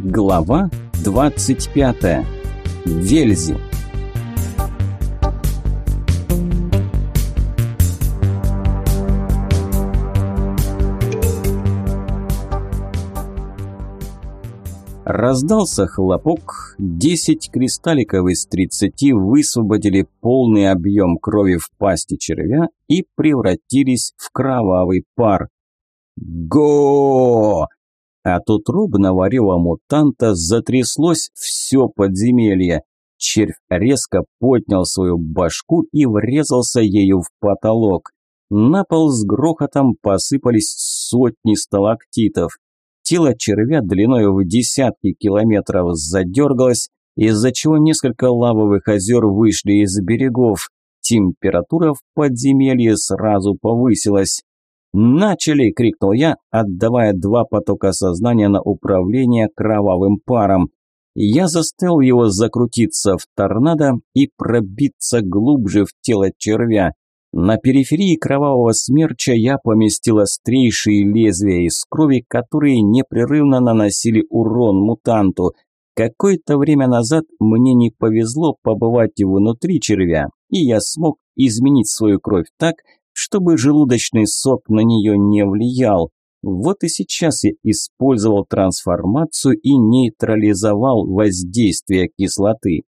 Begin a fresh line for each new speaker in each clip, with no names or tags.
Глава 25. Вельзи. Раздался хлопок, 10 кристалликов из 30 высвободили полный объем крови в пасти червя и превратились в кровавый пар. Го! От утробного рева мутанта затряслось все подземелье. Червь резко поднял свою башку и врезался ею в потолок. На пол с грохотом посыпались сотни сталактитов. Тело червя длиной в десятки километров задергалось, из-за чего несколько лавовых озер вышли из берегов. Температура в подземелье сразу повысилась. «Начали!» – крикнул я, отдавая два потока сознания на управление кровавым паром. Я заставил его закрутиться в торнадо и пробиться глубже в тело червя. На периферии кровавого смерча я поместил острейшие лезвия из крови, которые непрерывно наносили урон мутанту. Какое-то время назад мне не повезло побывать внутри червя, и я смог изменить свою кровь так, чтобы желудочный сок на нее не влиял. Вот и сейчас я использовал трансформацию и нейтрализовал воздействие кислоты.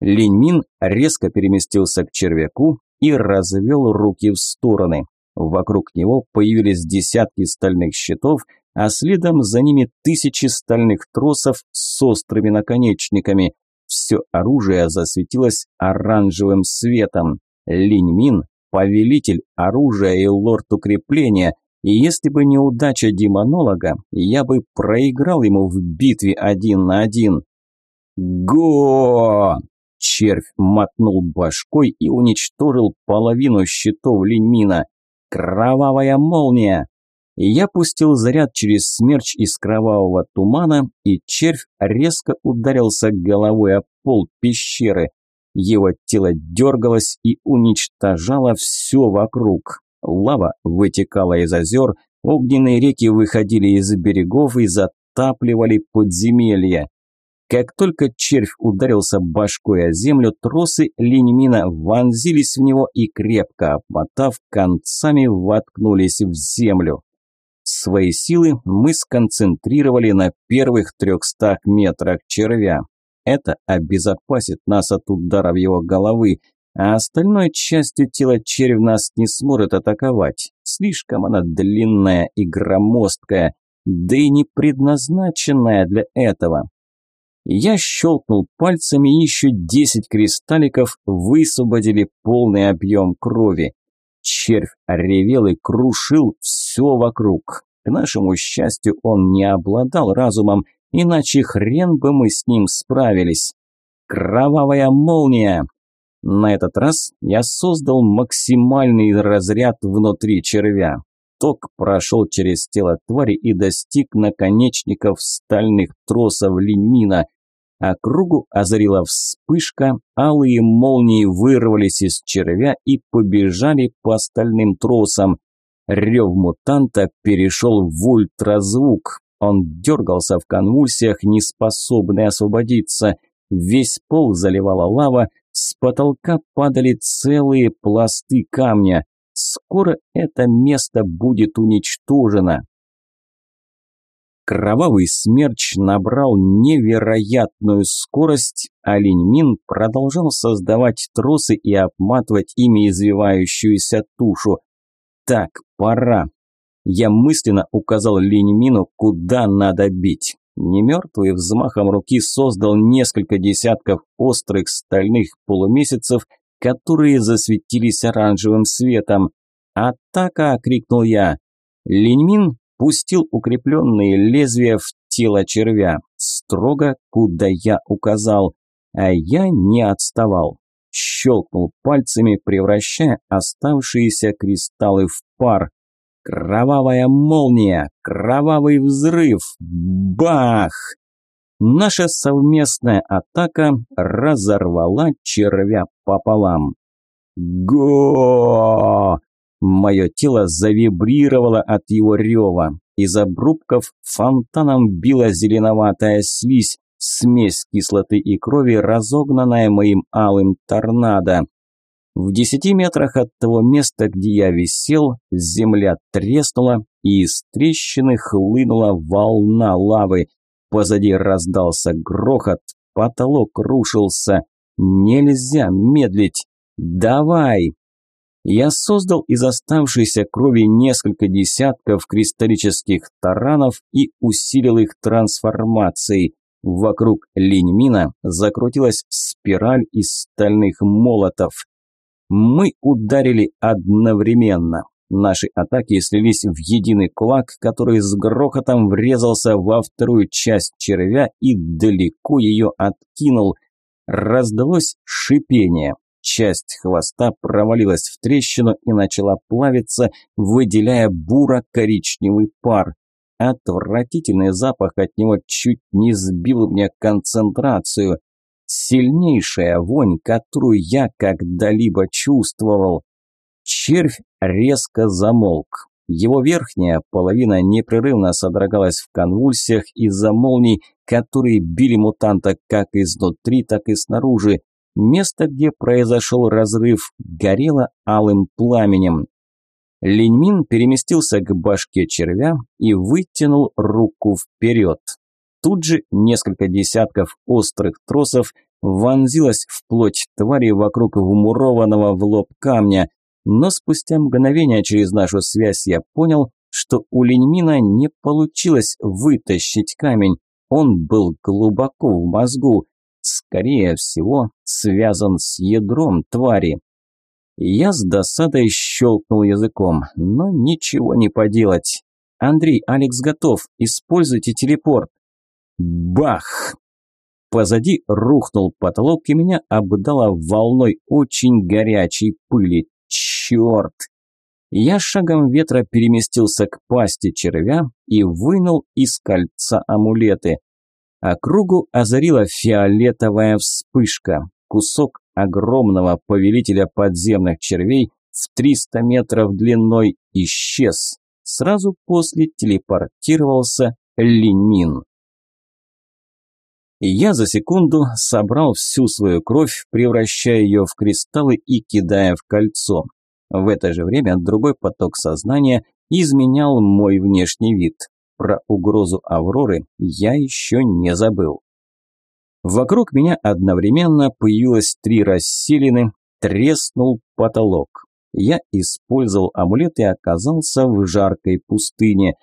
Линьмин резко переместился к червяку, и развел руки в стороны. Вокруг него появились десятки стальных щитов, а следом за ними тысячи стальных тросов с острыми наконечниками. Все оружие засветилось оранжевым светом. Линьмин – повелитель оружия и лорд укрепления, и если бы не удача демонолога, я бы проиграл ему в битве один на один. Го! Червь мотнул башкой и уничтожил половину щитов Линьмина. Кровавая молния! Я пустил заряд через смерч из кровавого тумана, и червь резко ударился головой о пол пещеры. Его тело дергалось и уничтожало все вокруг. Лава вытекала из озер, огненные реки выходили из берегов и затапливали подземелья. Как только червь ударился башкой о землю, тросы линьмина вонзились в него и, крепко обмотав, концами воткнулись в землю. Свои силы мы сконцентрировали на первых трехстах метрах червя. Это обезопасит нас от ударов его головы, а остальной частью тела червь нас не сможет атаковать. Слишком она длинная и громоздкая, да и не предназначенная для этого. Я щелкнул пальцами, и еще десять кристалликов высвободили полный объем крови. Червь ревел и крушил все вокруг. К нашему счастью, он не обладал разумом, иначе хрен бы мы с ним справились. Кровавая молния! На этот раз я создал максимальный разряд внутри червя. Ток прошел через тело твари и достиг наконечников стальных тросов лимина. Округу озарила вспышка, алые молнии вырвались из червя и побежали по стальным тросам. Рев мутанта перешел в ультразвук. Он дергался в конвульсиях, не способный освободиться. Весь пол заливала лава, с потолка падали целые пласты камня. Скоро это место будет уничтожено. Кровавый смерч набрал невероятную скорость, а Линьмин продолжал создавать тросы и обматывать ими извивающуюся тушу. Так, пора. Я мысленно указал Линьмину, куда надо бить. Немертвый взмахом руки создал несколько десятков острых стальных полумесяцев, которые засветились оранжевым светом. «Атака!» – крикнул я. Линьмин пустил укрепленные лезвия в тело червя, строго, куда я указал, а я не отставал. Щелкнул пальцами, превращая оставшиеся кристаллы в пар. Кровавая молния, кровавый взрыв, бах! Наша совместная атака разорвала червя пополам. Го! Мое тело завибрировало от его рева. из обрубков фонтаном била зеленоватая слизь, смесь кислоты и крови, разогнанная моим алым торнадо. В десяти метрах от того места, где я висел, земля треснула, и из трещины хлынула волна лавы. Позади раздался грохот, потолок рушился. Нельзя медлить. Давай! Я создал из оставшейся крови несколько десятков кристаллических таранов и усилил их трансформацией. Вокруг Линьмина закрутилась спираль из стальных молотов. Мы ударили одновременно. Наши атаки слились в единый кулак, который с грохотом врезался во вторую часть червя и далеко ее откинул. Раздалось шипение. Часть хвоста провалилась в трещину и начала плавиться, выделяя буро-коричневый пар. Отвратительный запах от него чуть не сбил меня концентрацию. Сильнейшая вонь, которую я когда-либо чувствовал. Червь резко замолк. Его верхняя половина непрерывно содрогалась в конвульсиях из-за молний, которые били мутанта как изнутри, так и снаружи. Место, где произошел разрыв, горело алым пламенем. Леньмин переместился к башке червя и вытянул руку вперед. Тут же несколько десятков острых тросов вонзилось в плоть твари вокруг вмурованного в лоб камня, но спустя мгновение через нашу связь я понял, что у Леньмина не получилось вытащить камень, он был глубоко в мозгу, скорее всего, связан с ядром твари. Я с досадой щелкнул языком, но ничего не поделать. «Андрей, Алекс готов, используйте телепорт». Бах! Позади рухнул потолок и меня обдало волной очень горячей пыли. Черт! Я шагом ветра переместился к пасти червя и вынул из кольца амулеты. Округу озарила фиолетовая вспышка. Кусок огромного повелителя подземных червей в 300 метров длиной исчез. Сразу после телепортировался Линин. Я за секунду собрал всю свою кровь, превращая ее в кристаллы и кидая в кольцо. В это же время другой поток сознания изменял мой внешний вид. Про угрозу Авроры я еще не забыл. Вокруг меня одновременно появилось три расселины, треснул потолок. Я использовал амулет и оказался в жаркой пустыне.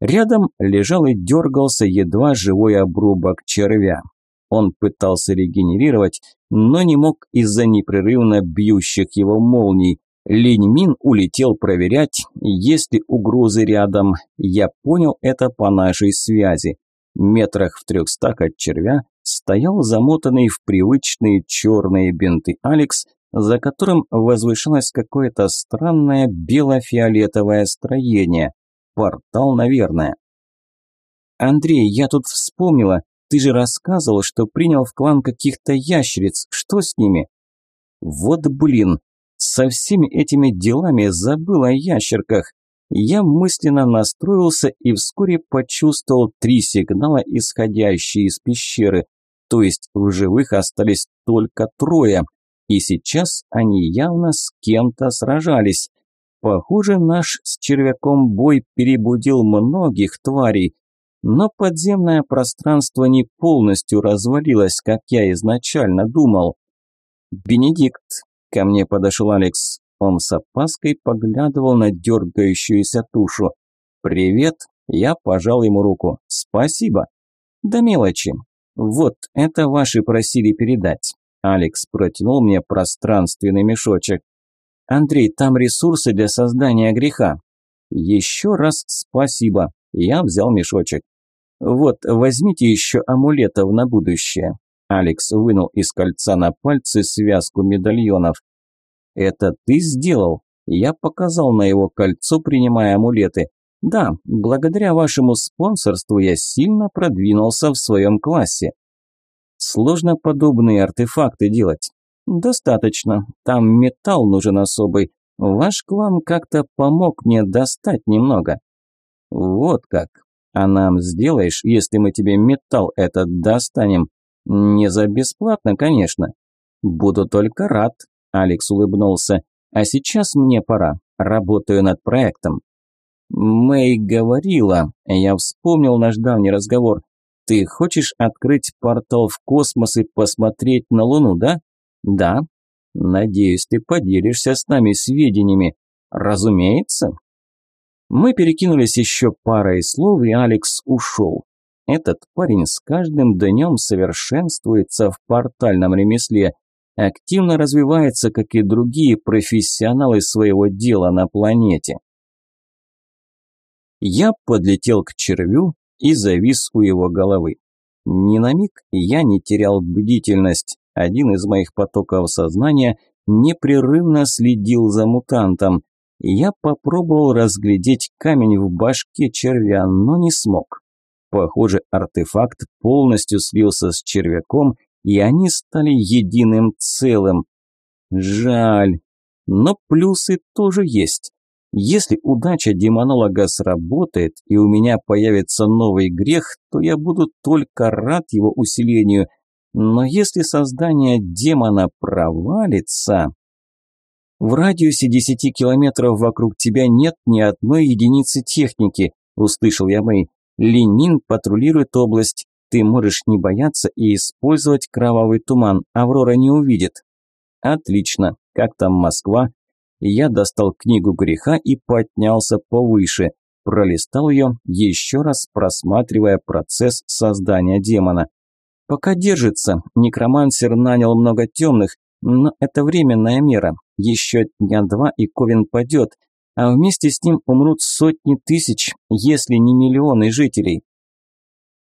Рядом лежал и дергался едва живой обрубок червя. Он пытался регенерировать, но не мог из-за непрерывно бьющих его молний. Линь улетел проверять, есть ли угрозы рядом. Я понял это по нашей связи. Метрах в трехстах от червя стоял замотанный в привычные черные бинты Алекс, за которым возвышалось какое-то странное бело-фиолетовое строение. Портал, наверное. «Андрей, я тут вспомнила. Ты же рассказывал, что принял в клан каких-то ящериц. Что с ними?» «Вот блин, со всеми этими делами забыл о ящерках. Я мысленно настроился и вскоре почувствовал три сигнала, исходящие из пещеры. То есть в живых остались только трое. И сейчас они явно с кем-то сражались. Похоже, наш с червяком бой перебудил многих тварей. Но подземное пространство не полностью развалилось, как я изначально думал. «Бенедикт, Ко мне подошел Алекс. Он с опаской поглядывал на дергающуюся тушу. «Привет!» Я пожал ему руку. «Спасибо!» «Да мелочи. Вот, это ваши просили передать». Алекс протянул мне пространственный мешочек. «Андрей, там ресурсы для создания греха». «Еще раз спасибо». Я взял мешочек. «Вот, возьмите еще амулетов на будущее. Алекс вынул из кольца на пальцы связку медальонов. «Это ты сделал?» Я показал на его кольцо, принимая амулеты. «Да, благодаря вашему спонсорству я сильно продвинулся в своем классе». «Сложно подобные артефакты делать?» «Достаточно. Там металл нужен особый. Ваш клан как-то помог мне достать немного». Вот как. А нам сделаешь, если мы тебе металл этот достанем? Не за бесплатно, конечно. Буду только рад, Алекс улыбнулся. А сейчас мне пора. Работаю над проектом. Мэй говорила, я вспомнил наш давний разговор. Ты хочешь открыть портал в космос и посмотреть на Луну, да? Да. Надеюсь, ты поделишься с нами сведениями. Разумеется. Мы перекинулись еще парой слов, и Алекс ушел. Этот парень с каждым днем совершенствуется в портальном ремесле, активно развивается, как и другие профессионалы своего дела на планете. Я подлетел к червю и завис у его головы. Ни на миг я не терял бдительность. Один из моих потоков сознания непрерывно следил за мутантом. Я попробовал разглядеть камень в башке червя, но не смог. Похоже, артефакт полностью слился с червяком, и они стали единым целым. Жаль. Но плюсы тоже есть. Если удача демонолога сработает и у меня появится новый грех, то я буду только рад его усилению. Но если создание демона провалится... В радиусе десяти километров вокруг тебя нет ни одной единицы техники, услышал я Мэй. Линин патрулирует область. Ты можешь не бояться и использовать кровавый туман. Аврора не увидит. Отлично. Как там Москва? Я достал книгу греха и поднялся повыше. Пролистал ее, еще раз просматривая процесс создания демона. Пока держится, некромансер нанял много темных, но это временная мера. Еще дня два и Ковен падет, а вместе с ним умрут сотни тысяч, если не миллионы жителей.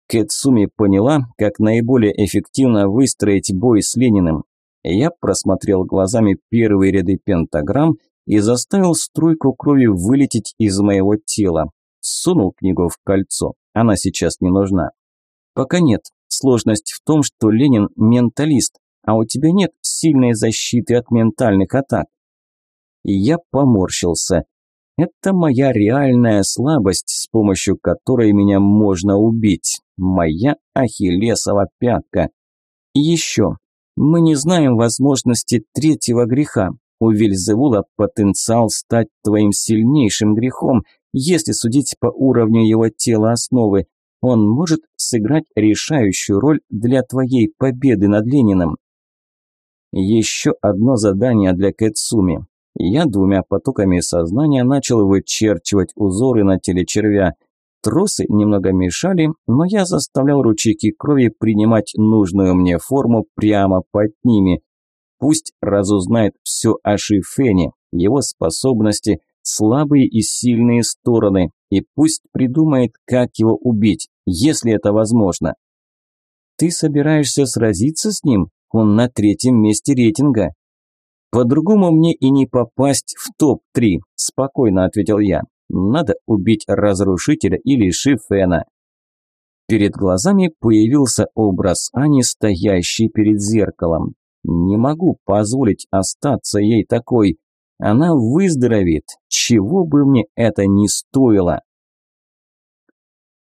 Кэцуми поняла, как наиболее эффективно выстроить бой с Лениным. Я просмотрел глазами первые ряды пентаграмм и заставил струйку крови вылететь из моего тела. Сунул книгу в кольцо. Она сейчас не нужна. Пока нет. Сложность в том, что Ленин менталист, а у тебя нет сильной защиты от ментальных атак. И я поморщился. Это моя реальная слабость, с помощью которой меня можно убить. Моя ахиллесова пятка. И еще. Мы не знаем возможности третьего греха. У Вильзевула потенциал стать твоим сильнейшим грехом, если судить по уровню его тела основы. Он может сыграть решающую роль для твоей победы над Лениным. Еще одно задание для Кэцуми. Я двумя потоками сознания начал вычерчивать узоры на теле червя. Тросы немного мешали, но я заставлял ручейки крови принимать нужную мне форму прямо под ними. Пусть разузнает все о Шифене, его способности, слабые и сильные стороны, и пусть придумает, как его убить, если это возможно. Ты собираешься сразиться с ним? Он на третьем месте рейтинга. По-другому мне и не попасть в топ-3, спокойно ответил я. Надо убить разрушителя или Шифена. Перед глазами появился образ Ани, стоящей перед зеркалом. Не могу позволить остаться ей такой. Она выздоровеет, чего бы мне это ни стоило.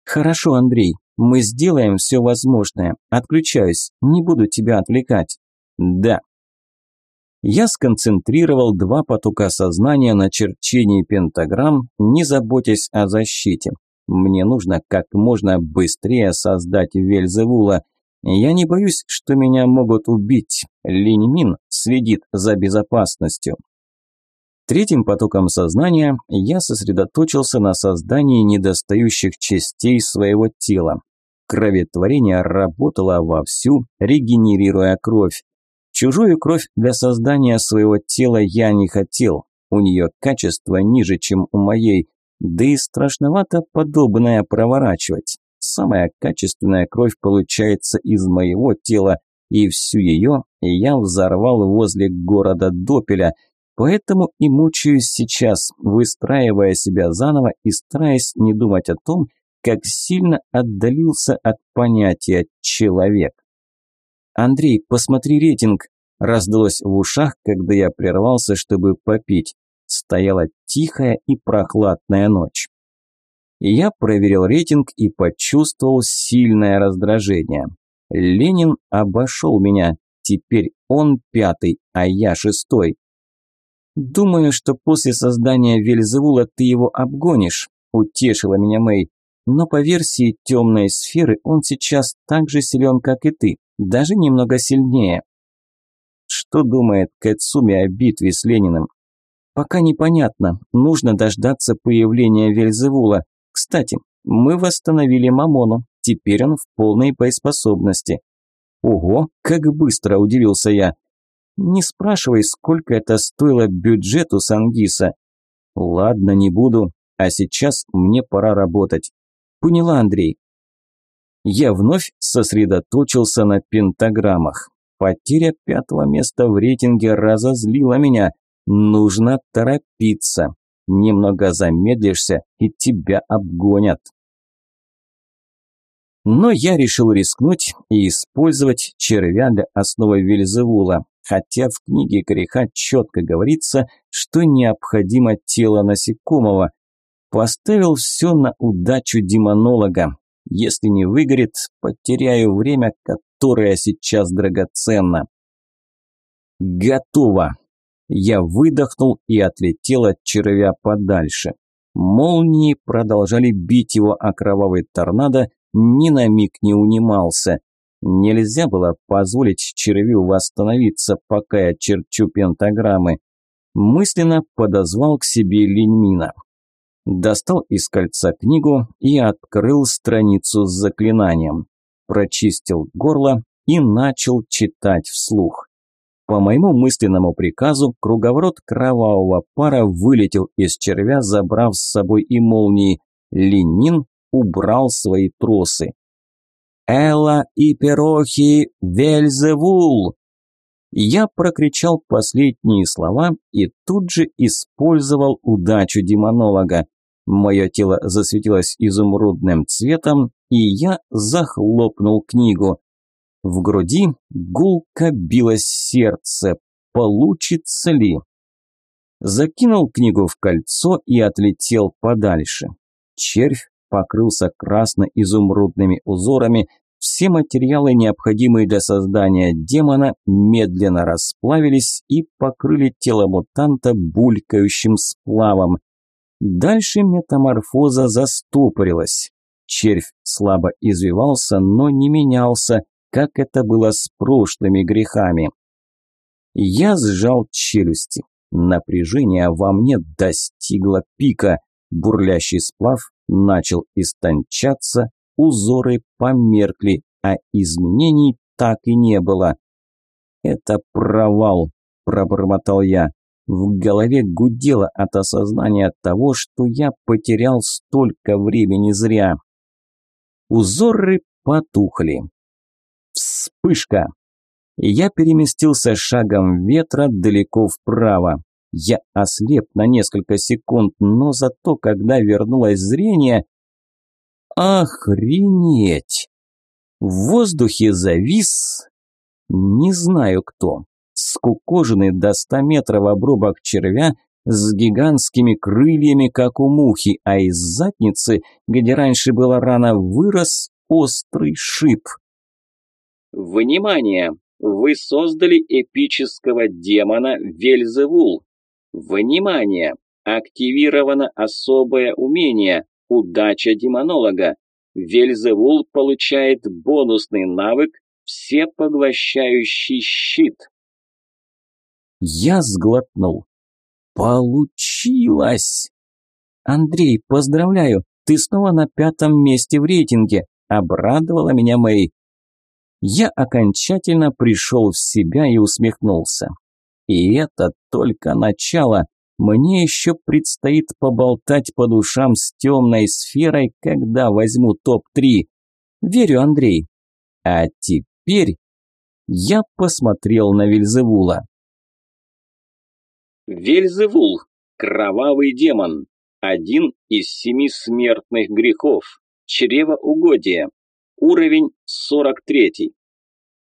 Хорошо, Андрей, мы сделаем все возможное. Отключаюсь, не буду тебя отвлекать. Да. Я сконцентрировал два потока сознания на черчении пентаграмм, не заботясь о защите. Мне нужно как можно быстрее создать Вельзевула. Я не боюсь, что меня могут убить. Линь следит за безопасностью. Третьим потоком сознания я сосредоточился на создании недостающих частей своего тела. Кроветворение работало вовсю, регенерируя кровь. Чужую кровь для создания своего тела я не хотел. У нее качество ниже, чем у моей, да и страшновато подобное проворачивать. Самая качественная кровь получается из моего тела, и всю ее я взорвал возле города Допеля, поэтому и мучаюсь сейчас, выстраивая себя заново и стараясь не думать о том, как сильно отдалился от понятия «человек». «Андрей, посмотри рейтинг», – раздалось в ушах, когда я прервался, чтобы попить. Стояла тихая и прохладная ночь. Я проверил рейтинг и почувствовал сильное раздражение. Ленин обошел меня. Теперь он пятый, а я шестой. «Думаю, что после создания Вельзевула ты его обгонишь», – утешила меня Мэй. «Но по версии темной сферы он сейчас так же силен, как и ты, даже немного сильнее». Что думает Кэцуми о битве с Лениным? Пока непонятно, нужно дождаться появления Вельзевула. Кстати, мы восстановили Мамону, теперь он в полной боеспособности. Ого, как быстро удивился я. Не спрашивай, сколько это стоило бюджету Сангиса. Ладно, не буду, а сейчас мне пора работать. Поняла, Андрей. Я вновь сосредоточился на пентаграммах. Потеря пятого места в рейтинге разозлила меня. Нужно торопиться. Немного замедлишься, и тебя обгонят. Но я решил рискнуть и использовать червя для основы Вельзевула, хотя в книге греха четко говорится, что необходимо тело насекомого. Поставил все на удачу демонолога. Если не выгорит, потеряю время, которое сейчас драгоценно. Готово. Я выдохнул и отлетел от червя подальше. Молнии продолжали бить его о кровавый торнадо, ни на миг не унимался. Нельзя было позволить червю восстановиться, пока я черчу пентаграммы. Мысленно подозвал к себе Линьмина. Достал из кольца книгу и открыл страницу с заклинанием. Прочистил горло и начал читать вслух. По моему мысленному приказу, круговорот кровавого пара вылетел из червя, забрав с собой и молнии. Ленин убрал свои тросы. «Элла и Перохи Вельзевул!» Я прокричал последние слова и тут же использовал удачу демонолога. Мое тело засветилось изумрудным цветом, и я захлопнул книгу. В груди гулко билось сердце. Получится ли? Закинул книгу в кольцо и отлетел подальше. Червь покрылся красно-изумрудными узорами, все материалы, необходимые для создания демона, медленно расплавились и покрыли тело мутанта булькающим сплавом. Дальше метаморфоза застопорилась. Червь слабо извивался, но не менялся, как это было с прошлыми грехами. Я сжал челюсти. Напряжение во мне достигло пика. Бурлящий сплав начал истончаться, узоры померкли, а изменений так и не было. «Это провал», – пробормотал я. В голове гудело от осознания того, что я потерял столько времени зря. Узоры потухли. Вспышка! Я переместился шагом ветра далеко вправо. Я ослеп на несколько секунд, но зато, когда вернулось зрение... Охренеть! В воздухе завис... Не знаю кто. Скукоженный до ста метров обрубок червя с гигантскими крыльями, как у мухи, а из задницы, где раньше была рана, вырос острый шип.
Внимание! Вы создали эпического демона Вельзевул. Внимание! Активировано особое умение «Удача демонолога». Вельзевул получает бонусный навык «Всепоглощающий щит».
Я сглотнул. Получилось! Андрей, поздравляю, ты снова на пятом месте в рейтинге. Обрадовала меня Мэй. Я окончательно пришел в себя и усмехнулся. И это только начало. Мне еще предстоит поболтать по душам с темной сферой, когда возьму топ-3. Верю, Андрей. А теперь я посмотрел на Вильзевула.
Вельзевул, кровавый демон, один из семи смертных грехов, чревоугодие, уровень 43.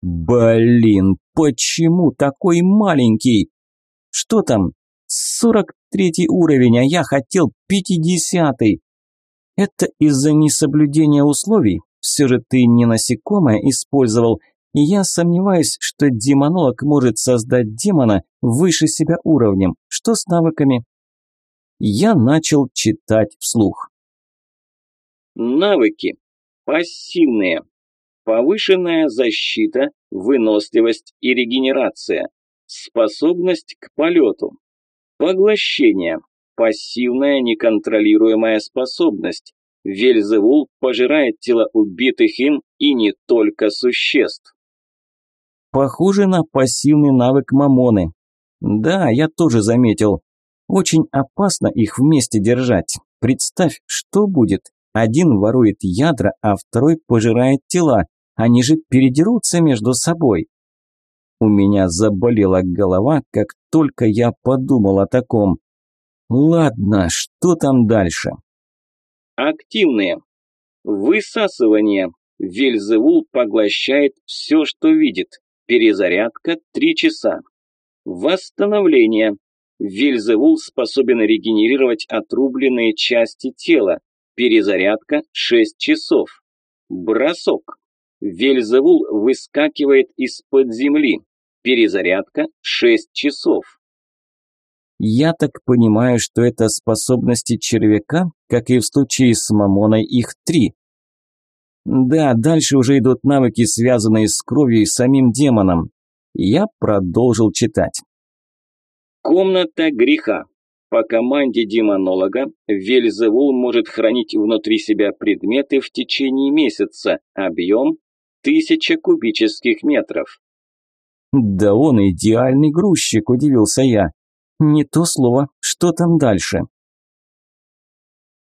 Блин, почему такой маленький? Что там? 43 уровень, а я хотел 50. -й. Это из-за несоблюдения условий? Все же ты не насекомое использовал, я сомневаюсь, что демонолог может создать демона выше себя уровнем. Что с навыками? Я начал читать вслух.
Навыки. Пассивные. Повышенная защита, выносливость и регенерация. Способность к полету. Поглощение. Пассивная неконтролируемая способность. Вельзевул пожирает тела убитых им и не только существ.
Похоже на пассивный навык мамоны. Да, я тоже заметил. Очень опасно их вместе держать. Представь, что будет. Один ворует ядра, а второй пожирает тела. Они же передерутся между собой. У меня заболела голова, как только я подумал о таком. Ладно, что там дальше?
Активные. Высасывание. Вельзевул поглощает все, что видит. Перезарядка 3 часа. Восстановление. Вельзевул способен регенерировать отрубленные части тела. Перезарядка 6 часов. Бросок. Вельзевул выскакивает из-под земли. Перезарядка 6 часов.
Я так понимаю, что это способности червяка, как и в случае с Мамоной их три. Да, дальше уже идут навыки, связанные с кровью и самим демоном. Я продолжил читать.
Комната греха. По команде демонолога Вельзевул может хранить внутри себя предметы в течение месяца. Объем – тысяча кубических метров.
Да он идеальный грузчик, удивился я. Не то слово. Что там дальше?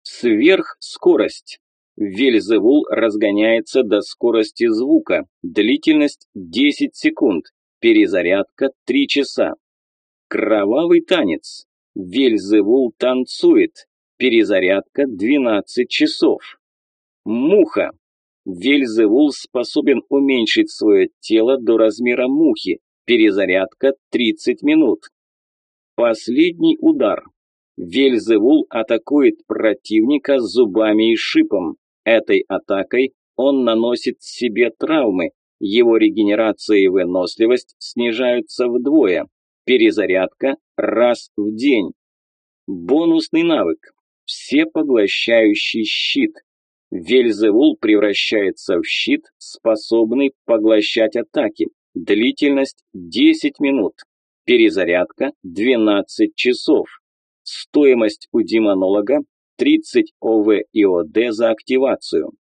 Сверхскорость. Вельзевул разгоняется до скорости звука. Длительность 10 секунд. Перезарядка 3 часа. Кровавый танец. Вельзевул танцует. Перезарядка 12 часов. Муха. Вельзевул способен уменьшить свое тело до размера мухи. Перезарядка 30 минут. Последний удар. Вельзевул атакует противника зубами и шипом. Этой атакой он наносит себе травмы, его регенерация и выносливость снижаются вдвое. Перезарядка раз в день. Бонусный навык. Всепоглощающий щит. Вельзевул превращается в щит, способный поглощать атаки. Длительность 10 минут. Перезарядка 12 часов. Стоимость у демонолога 30 ОВ и ОД за активацию.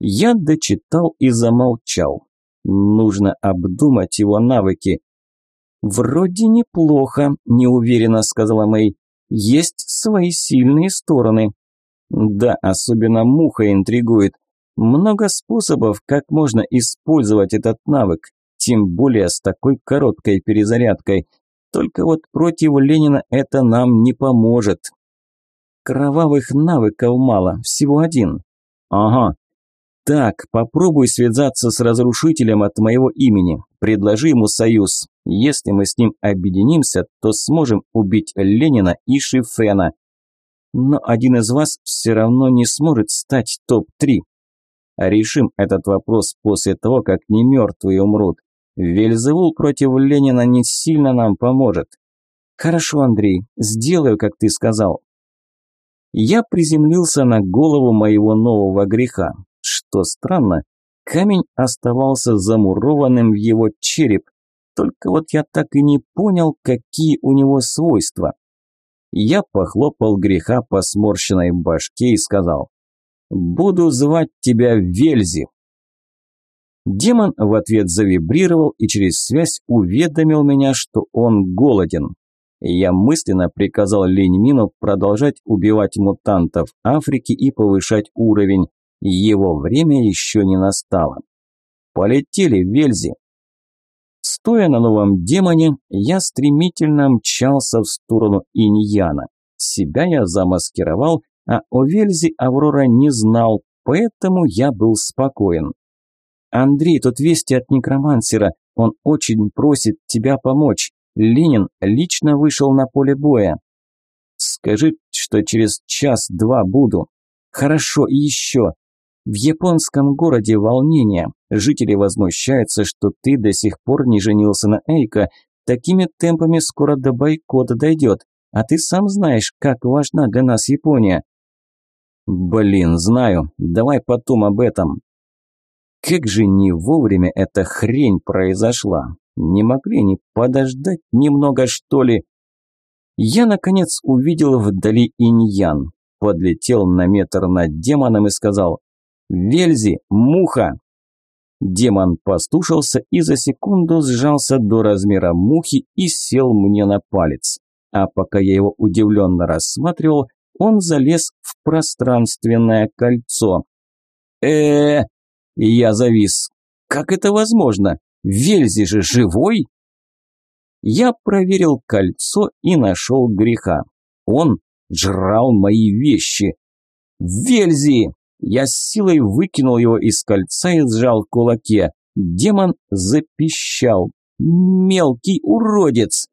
Я дочитал и замолчал. Нужно обдумать его навыки. «Вроде неплохо», – неуверенно сказала Мэй. «Есть свои сильные стороны». Да, особенно муха интригует. Много способов, как можно использовать этот навык, тем более с такой короткой перезарядкой. Только вот против Ленина это нам не поможет. Кровавых навыков мало, всего один. Ага. Так, попробуй связаться с разрушителем от моего имени. Предложи ему союз. Если мы с ним объединимся, то сможем убить Ленина и Шифена. Но один из вас все равно не сможет стать топ-3. Решим этот вопрос после того, как не мертвые умрут. Вельзевул против Ленина не сильно нам поможет. Хорошо, Андрей, сделаю, как ты сказал. Я приземлился на голову моего нового греха. Что странно, камень оставался замурованным в его череп, только вот я так и не понял, какие у него свойства. Я похлопал греха по сморщенной башке и сказал, «Буду звать тебя Вельзи». Демон в ответ завибрировал и через связь уведомил меня, что он голоден. Я мысленно приказал Леньмину продолжать убивать мутантов Африки и повышать уровень. Его время еще не настало. Полетели, Вельзи. Стоя на новом демоне, я стремительно мчался в сторону Иньяна. Себя я замаскировал, а о Вельзе Аврора не знал, поэтому я был спокоен. «Андрей, тут вести от некромансера. Он очень просит тебя помочь. Ленин лично вышел на поле боя». Скажи, что через час-два буду. Хорошо, и еще. В японском городе волнение. Жители возмущаются, что ты до сих пор не женился на Эйка. Такими темпами скоро до бойкота дойдет. А ты сам знаешь, как важна для нас Япония. Блин, знаю. Давай потом об этом. Как же не вовремя эта хрень произошла. Не могли не подождать немного, что ли? Я, наконец, увидел вдали иньян. Подлетел на метр над демоном и сказал «Вельзи, муха!» Демон постушился и за секунду сжался до размера мухи и сел мне на палец. А пока я его удивленно рассматривал, он залез в пространственное кольцо. э, Я завис. «Как это возможно? Вельзи же живой?» Я проверил кольцо и нашел греха. Он жрал мои вещи. «Вельзи!» Я с силой выкинул его из кольца и сжал в кулаке. Демон запищал. «Мелкий уродец!»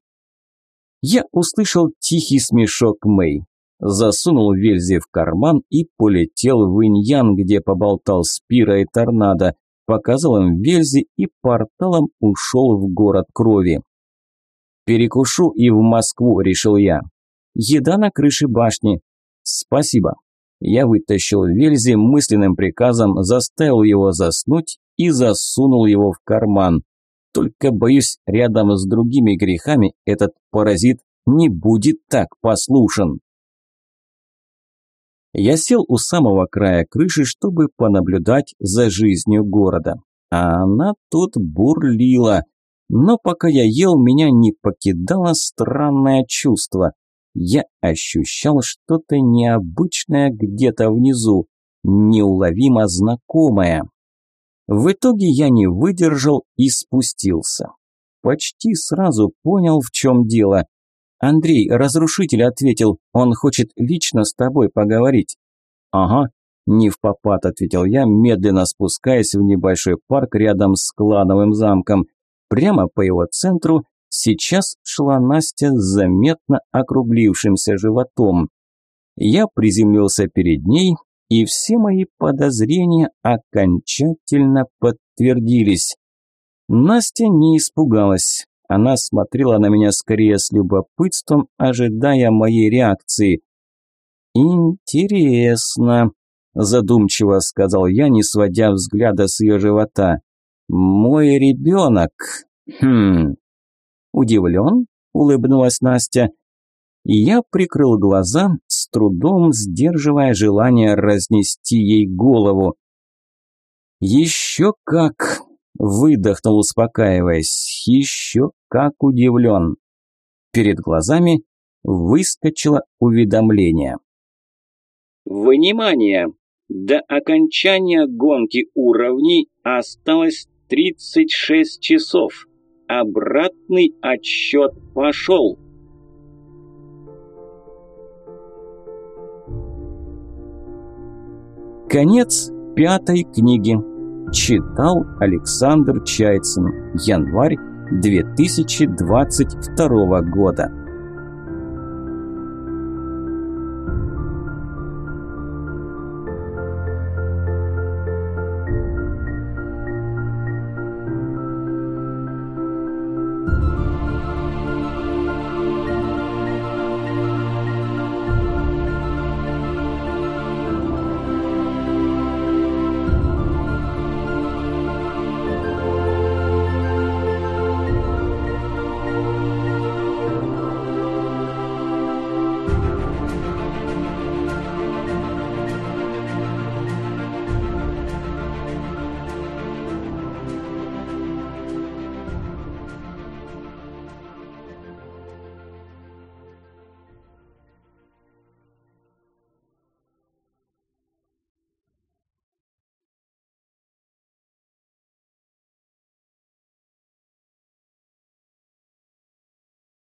Я услышал тихий смешок Мэй. Засунул Вельзи в карман и полетел в Иньян, где поболтал с Пира и Торнадо. Показал им Вельзи и порталом ушел в город крови. «Перекушу и в Москву», – решил я. «Еда на крыше башни». «Спасибо». Я вытащил Вельзи мысленным приказом, заставил его заснуть и засунул его в карман. Только, боюсь, рядом с другими грехами этот паразит не будет так послушен. Я сел у самого края крыши, чтобы понаблюдать за жизнью города. А она тут бурлила. Но пока я ел, меня не покидало странное чувство. Я ощущал что-то необычное где-то внизу, неуловимо знакомое. В итоге я не выдержал и спустился. Почти сразу понял, в чем дело. Андрей, разрушитель, ответил, он хочет лично с тобой поговорить. Ага, не в попад, ответил я, медленно спускаясь в небольшой парк рядом с клановым замком. Прямо по его центру сейчас шла Настя с заметно округлившимся животом. Я приземлился перед ней, и все мои подозрения окончательно подтвердились. Настя не испугалась. Она смотрела на меня скорее с любопытством, ожидая моей реакции. «Интересно», – задумчиво сказал я, не сводя взгляда с ее живота. «Мой ребенок. Хм. Удивлен?» – улыбнулась Настя. Я прикрыл глаза, с трудом сдерживая желание разнести ей голову. «Еще как!» – выдохнул, успокаиваясь. «Еще как удивлен!» Перед глазами выскочило уведомление.
«Внимание! До окончания гонки уровней осталось 36 часов. Обратный отсчет пошел.
Конец пятой книги. Читал Александр Чайцин. Январь 2022 года.